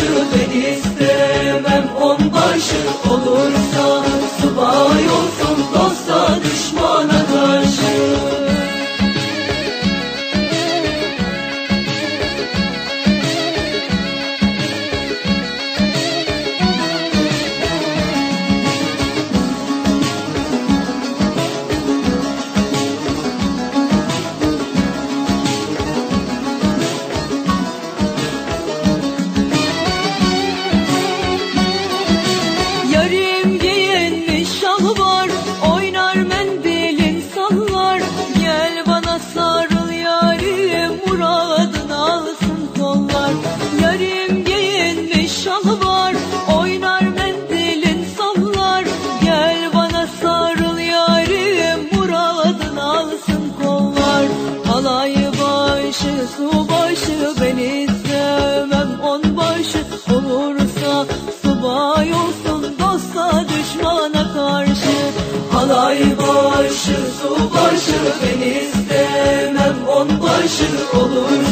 ben istemem onbaşı olursa subay var Oynar mendilin sallar. Gel bana sarıl yarim Muradını alsın kollar. Yarim giyinmiş şal var Oynar mendilin sallar. Gel bana sarıl yarim Muradını alsın kollar. Alay başı su başı ben istemem onbaşı olursa subay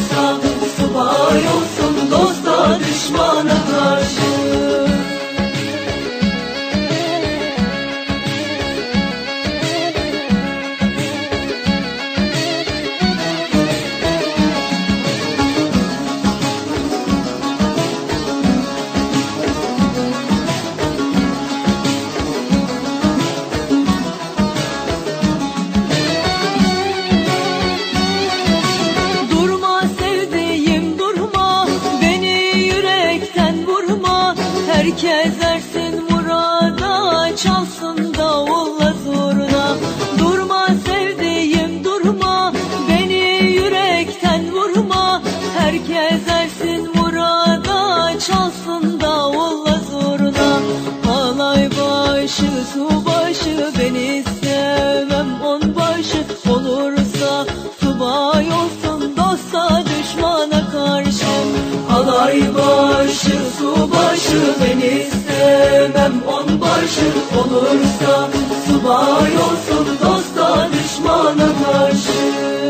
Herkes ersin murada Çalsın davulla zurna. Durma sevdiğim durma Beni yürekten vurma. Herkes ersin murada Çalsın davulla zurna. Halay başı su başı Ben istemem on başı. Olursa subay olsun dosta düşmana karşı. Halay başı Su başı ben istemem on başı olursa Subay olsun dosta düşmana karşı